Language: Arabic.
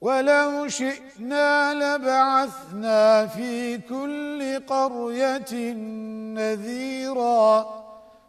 ولو شئنا لبعثنا في كل قرية نذيراً.